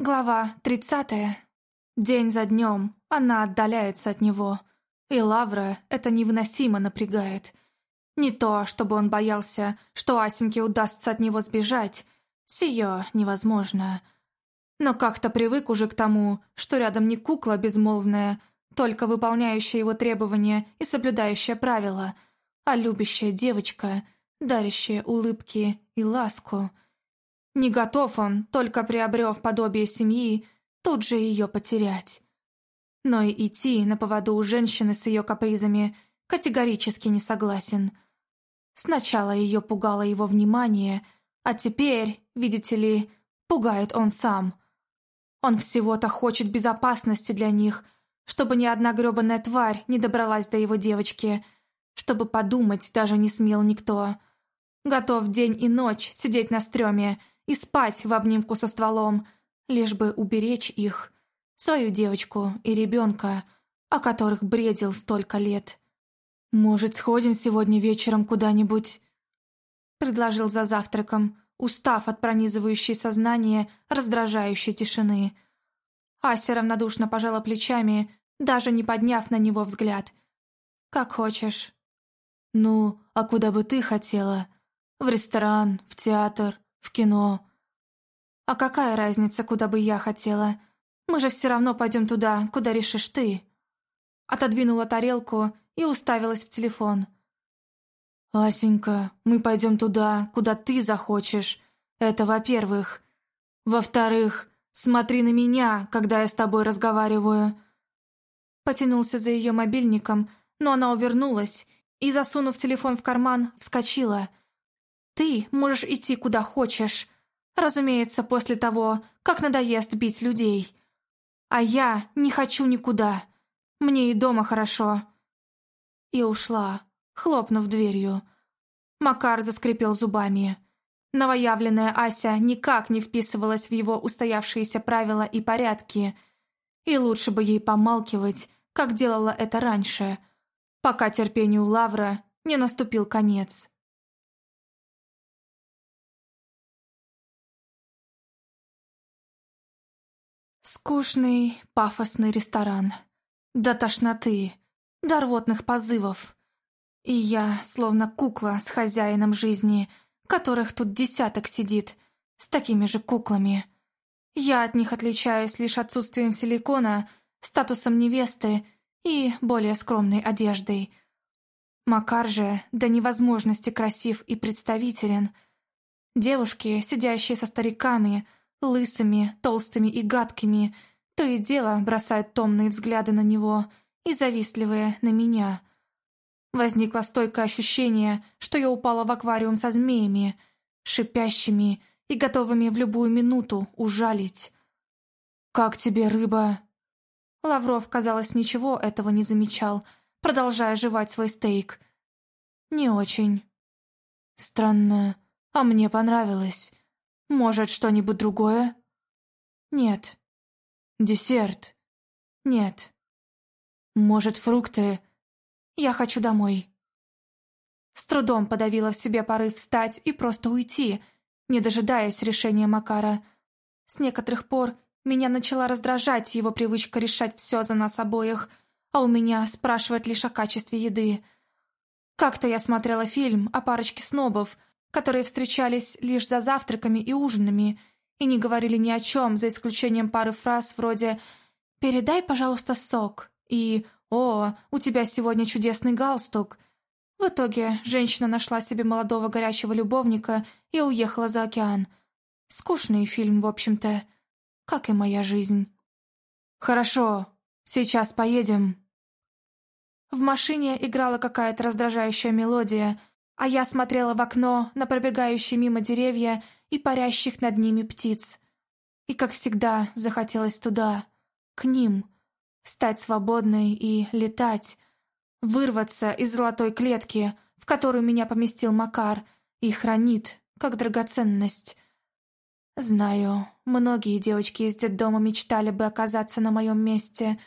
Глава тридцатая. День за днем она отдаляется от него, и Лавра это невыносимо напрягает. Не то, чтобы он боялся, что Асеньке удастся от него сбежать, сие невозможно. Но как-то привык уже к тому, что рядом не кукла безмолвная, только выполняющая его требования и соблюдающая правила, а любящая девочка, дарящая улыбки и ласку — не готов он, только приобрев подобие семьи, тут же ее потерять. Но и идти на поводу у женщины с ее капризами категорически не согласен. Сначала ее пугало его внимание, а теперь, видите ли, пугает он сам. Он всего-то хочет безопасности для них, чтобы ни одна гребаная тварь не добралась до его девочки, чтобы подумать даже не смел никто. Готов день и ночь сидеть на стреме, и спать в обнимку со стволом, лишь бы уберечь их, свою девочку и ребенка, о которых бредил столько лет. «Может, сходим сегодня вечером куда-нибудь?» предложил за завтраком, устав от пронизывающей сознание раздражающей тишины. Ася равнодушно пожала плечами, даже не подняв на него взгляд. «Как хочешь». «Ну, а куда бы ты хотела? В ресторан, в театр?» В кино. А какая разница, куда бы я хотела? Мы же все равно пойдем туда, куда решишь ты. Отодвинула тарелку и уставилась в телефон. «Асенька, мы пойдем туда, куда ты захочешь. Это во-первых. Во-вторых, смотри на меня, когда я с тобой разговариваю». Потянулся за ее мобильником, но она увернулась и, засунув телефон в карман, вскочила – ты можешь идти куда хочешь. Разумеется, после того, как надоест бить людей. А я не хочу никуда. Мне и дома хорошо. И ушла, хлопнув дверью. Макар заскрипел зубами. Новоявленная Ася никак не вписывалась в его устоявшиеся правила и порядки. И лучше бы ей помалкивать, как делала это раньше, пока терпению Лавра не наступил конец. Скучный, пафосный ресторан. До тошноты, до рвотных позывов. И я, словно кукла с хозяином жизни, которых тут десяток сидит, с такими же куклами. Я от них отличаюсь лишь отсутствием силикона, статусом невесты и более скромной одеждой. Макар же до невозможности красив и представителен. Девушки, сидящие со стариками – лысыми, толстыми и гадкими, то и дело бросают томные взгляды на него и завистливые на меня. Возникло стойкое ощущение, что я упала в аквариум со змеями, шипящими и готовыми в любую минуту ужалить. «Как тебе рыба?» Лавров, казалось, ничего этого не замечал, продолжая жевать свой стейк. «Не очень». «Странно, а мне понравилось. Может, что-нибудь другое? Нет. Десерт? Нет. Может, фрукты? Я хочу домой. С трудом подавила в себе порыв встать и просто уйти, не дожидаясь решения Макара. С некоторых пор меня начала раздражать его привычка решать все за нас обоих, а у меня спрашивать лишь о качестве еды. Как-то я смотрела фильм о парочке снобов, которые встречались лишь за завтраками и ужинами и не говорили ни о чем, за исключением пары фраз вроде «Передай, пожалуйста, сок» и «О, у тебя сегодня чудесный галстук». В итоге женщина нашла себе молодого горячего любовника и уехала за океан. Скучный фильм, в общем-то, как и моя жизнь. «Хорошо, сейчас поедем». В машине играла какая-то раздражающая мелодия — а я смотрела в окно на пробегающие мимо деревья и парящих над ними птиц. И, как всегда, захотелось туда, к ним, стать свободной и летать, вырваться из золотой клетки, в которую меня поместил Макар и хранит, как драгоценность. Знаю, многие девочки из детдома мечтали бы оказаться на моем месте,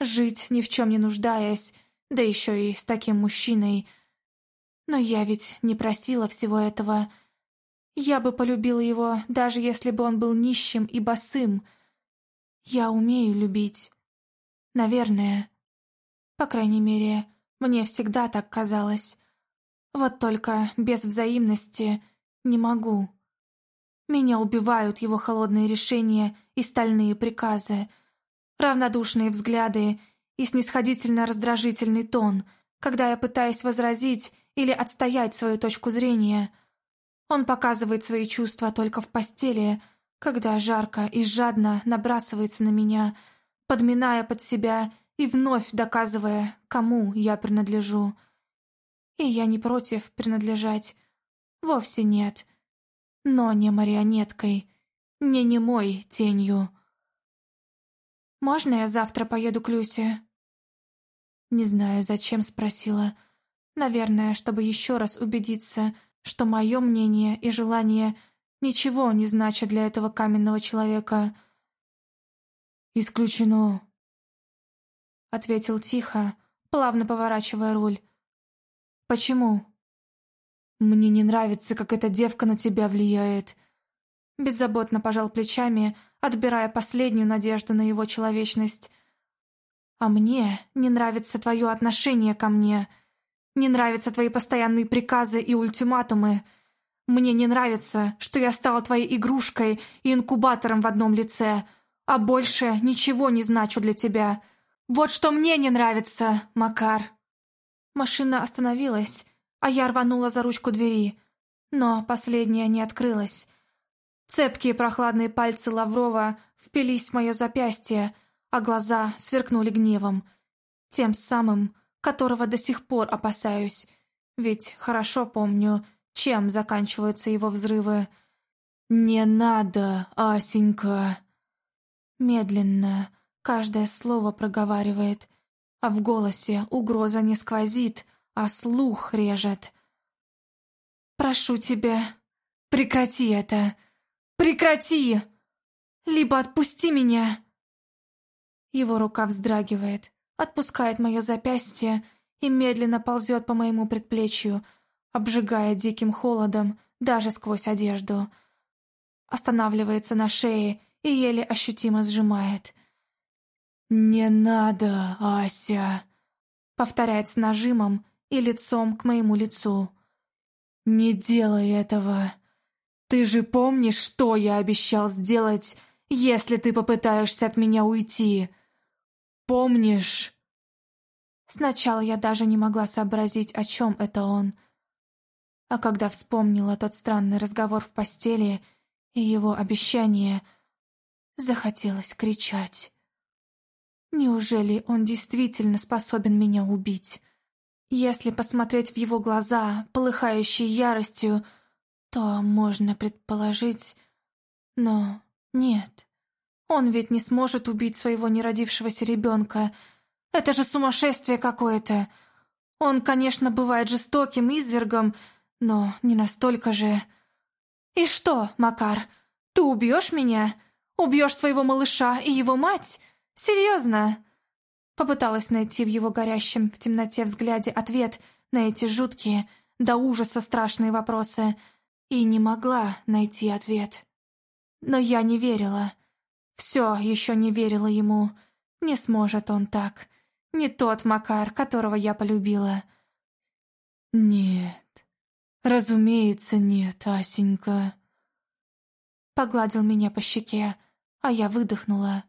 жить ни в чем не нуждаясь, да еще и с таким мужчиной — но я ведь не просила всего этого. Я бы полюбила его, даже если бы он был нищим и босым. Я умею любить. Наверное. По крайней мере, мне всегда так казалось. Вот только без взаимности не могу. Меня убивают его холодные решения и стальные приказы, равнодушные взгляды и снисходительно-раздражительный тон, когда я пытаюсь возразить или отстоять свою точку зрения. Он показывает свои чувства только в постели, когда жарко и жадно набрасывается на меня, подминая под себя и вновь доказывая, кому я принадлежу. И я не против принадлежать. Вовсе нет. Но не марионеткой, не немой тенью. «Можно я завтра поеду к Люсе?» Не знаю, зачем спросила. Наверное, чтобы еще раз убедиться, что мое мнение и желание ничего не значат для этого каменного человека. «Исключено», — ответил тихо, плавно поворачивая руль. «Почему?» «Мне не нравится, как эта девка на тебя влияет». Беззаботно пожал плечами, отбирая последнюю надежду на его человечность. «А мне не нравится твое отношение ко мне. Не нравятся твои постоянные приказы и ультиматумы. Мне не нравится, что я стала твоей игрушкой и инкубатором в одном лице, а больше ничего не значу для тебя. Вот что мне не нравится, Макар». Машина остановилась, а я рванула за ручку двери, но последняя не открылась. Цепкие прохладные пальцы Лаврова впились в мое запястье, а глаза сверкнули гневом, тем самым, которого до сих пор опасаюсь, ведь хорошо помню, чем заканчиваются его взрывы. «Не надо, Асенька!» Медленно, каждое слово проговаривает, а в голосе угроза не сквозит, а слух режет. «Прошу тебя, прекрати это! Прекрати! Либо отпусти меня!» Его рука вздрагивает, отпускает мое запястье и медленно ползет по моему предплечью, обжигая диким холодом даже сквозь одежду. Останавливается на шее и еле ощутимо сжимает. «Не надо, Ася!» Повторяет с нажимом и лицом к моему лицу. «Не делай этого! Ты же помнишь, что я обещал сделать, если ты попытаешься от меня уйти? Помнишь?» Сначала я даже не могла сообразить, о чем это он. А когда вспомнила тот странный разговор в постели и его обещание, захотелось кричать. Неужели он действительно способен меня убить? Если посмотреть в его глаза, полыхающие яростью, то можно предположить... Но нет, он ведь не сможет убить своего неродившегося ребенка. Это же сумасшествие какое-то. Он, конечно, бывает жестоким извергом, но не настолько же... «И что, Макар, ты убьешь меня? Убьешь своего малыша и его мать? Серьезно?» Попыталась найти в его горящем в темноте взгляде ответ на эти жуткие, до ужаса страшные вопросы, и не могла найти ответ. Но я не верила. Все еще не верила ему. Не сможет он так. Не тот Макар, которого я полюбила. «Нет, разумеется, нет, Асенька». Погладил меня по щеке, а я выдохнула.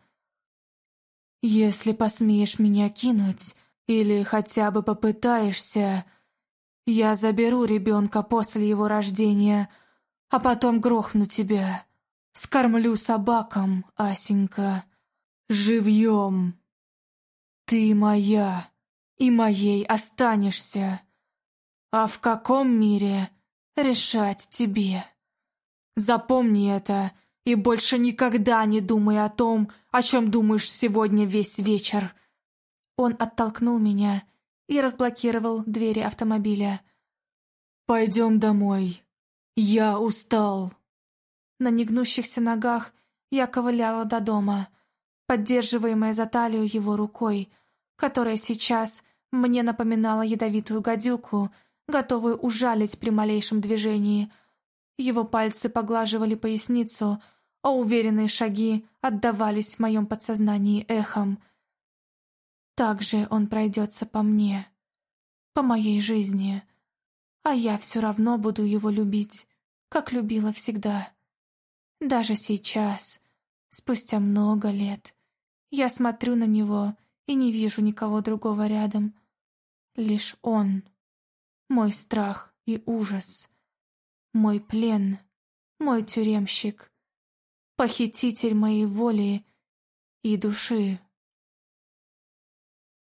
«Если посмеешь меня кинуть или хотя бы попытаешься, я заберу ребенка после его рождения, а потом грохну тебя. Скормлю собакам, Асенька, живьем. Ты моя, и моей останешься. А в каком мире решать тебе? Запомни это и больше никогда не думай о том, о чем думаешь сегодня весь вечер». Он оттолкнул меня и разблокировал двери автомобиля. «Пойдем домой. Я устал». На негнущихся ногах я ковыляла до дома, поддерживаемая за талию его рукой, которая сейчас мне напоминала ядовитую гадюку, готовую ужалить при малейшем движении. Его пальцы поглаживали поясницу, а уверенные шаги отдавались в моем подсознании эхом. Так же он пройдется по мне, по моей жизни, а я все равно буду его любить, как любила всегда. Даже сейчас, спустя много лет, я смотрю на него и не вижу никого другого рядом. Лишь он, мой страх и ужас, мой плен, мой тюремщик, похититель моей воли и души.